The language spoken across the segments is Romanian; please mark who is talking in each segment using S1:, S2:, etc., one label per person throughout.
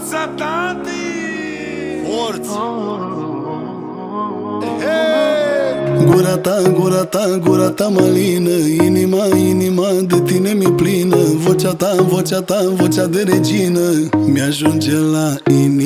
S1: forța
S2: ta de... Forță! Oh.
S3: Gura ta, gura ta, gura ta malină Inima, inima de tine mi-e plină Vocea ta, vocea ta, vocea de regină Mi-ajunge la inimă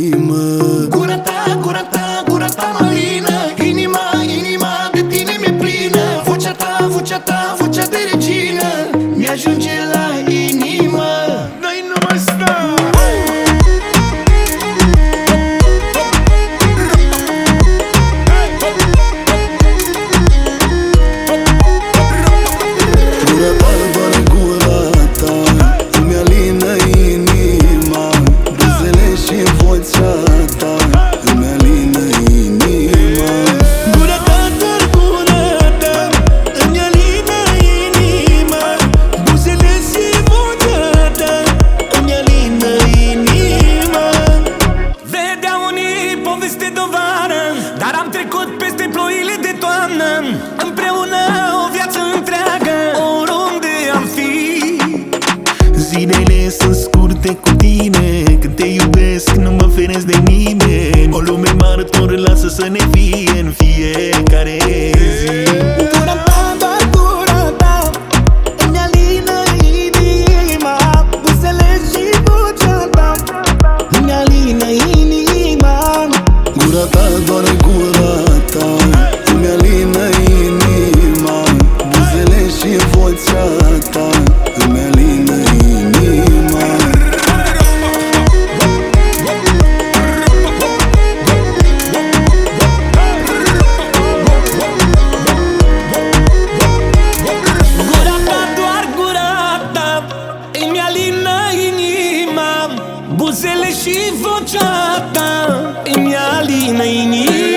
S3: martor Lasă să ne fie în fiecare zi. זה לשיבות שאתה עם יעלי
S1: נעיני